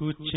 کچھ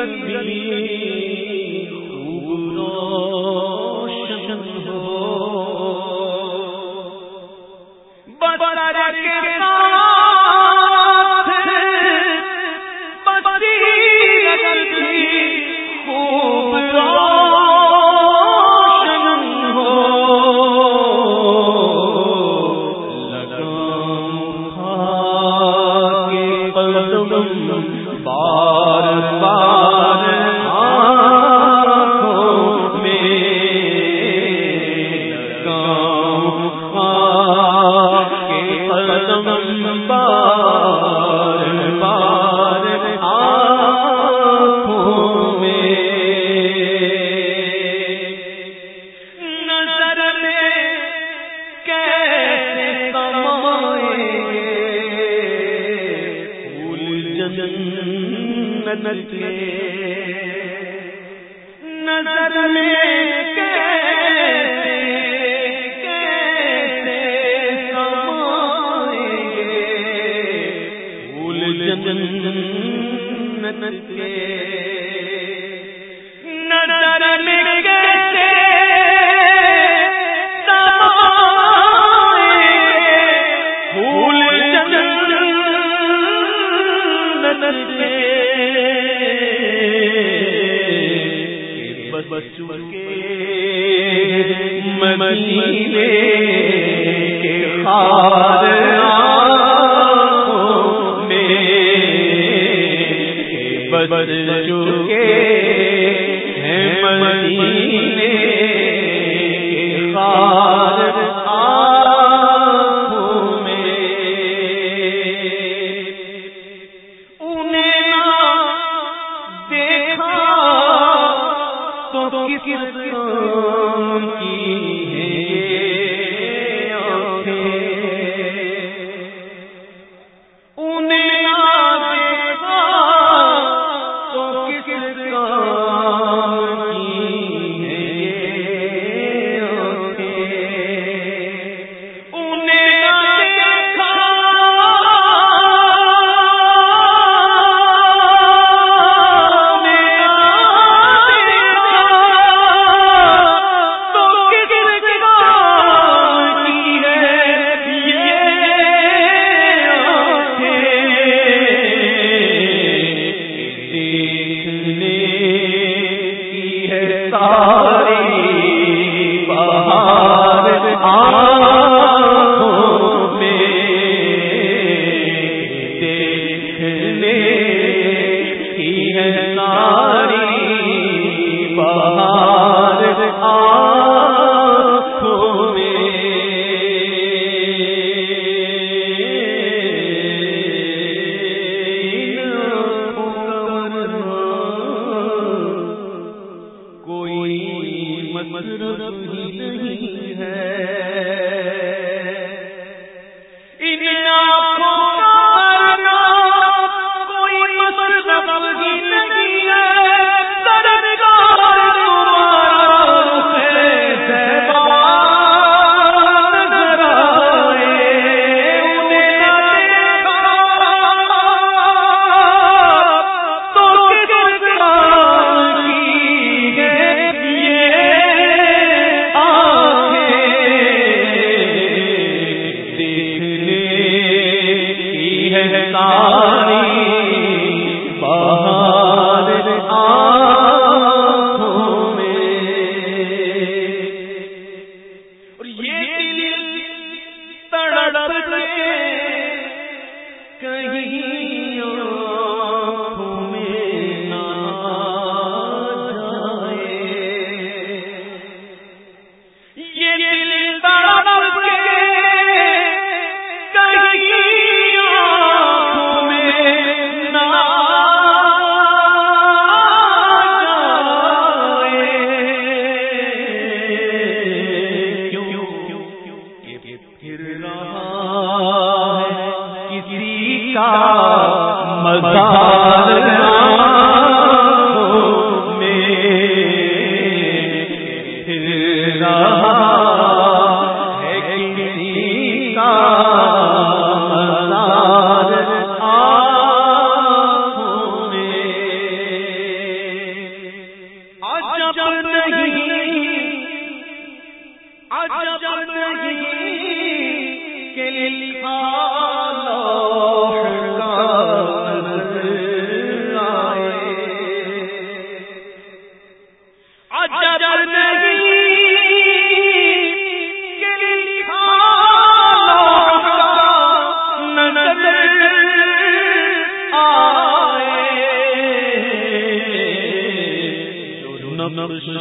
رکھ لی بار بار جنت میں نظر میں جنت کے بچ چکے ہیں ہی نہیں ہے۔ کہیں سن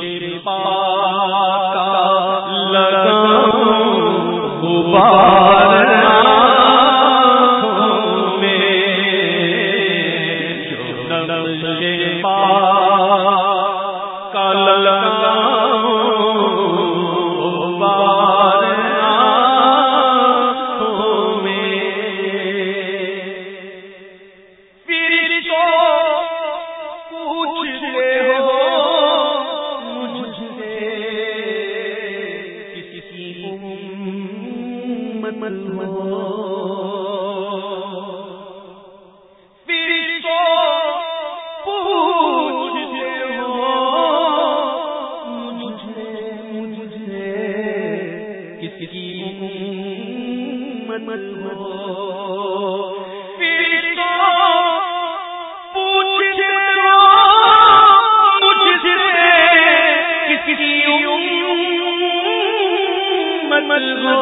قلبو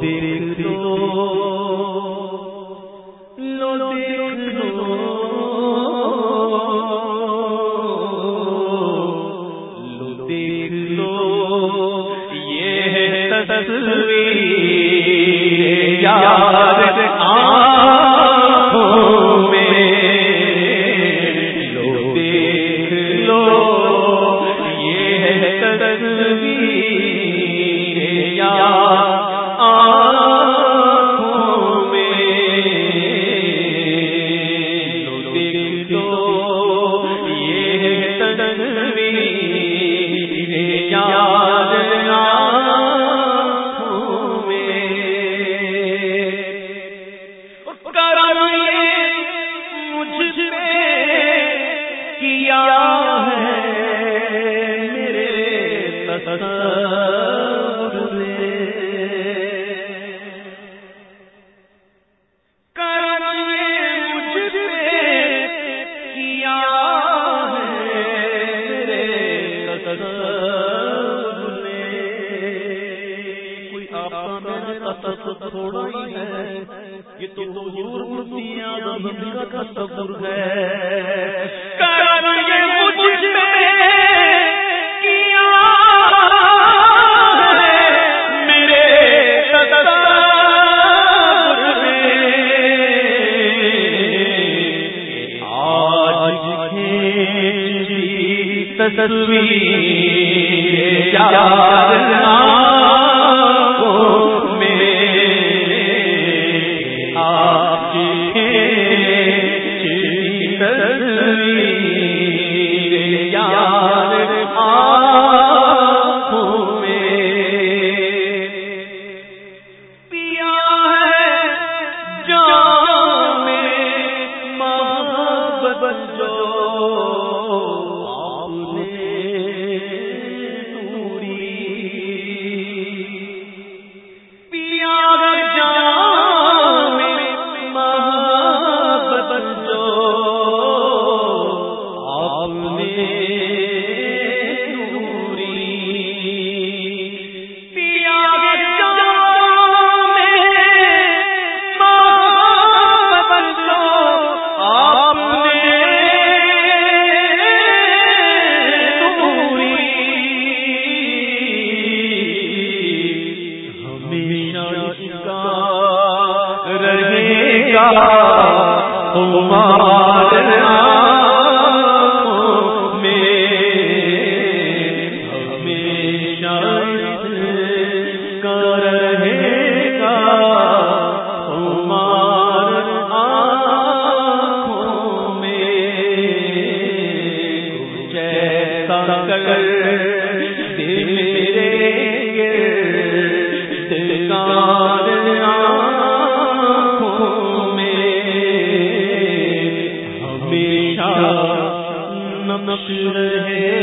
دیکھ دو تھوڑا ہی ہے یہ تو حضور مردیاں کا تصور ہے۔ مجھ میں تصویر کا تمہارا نقش ہے۔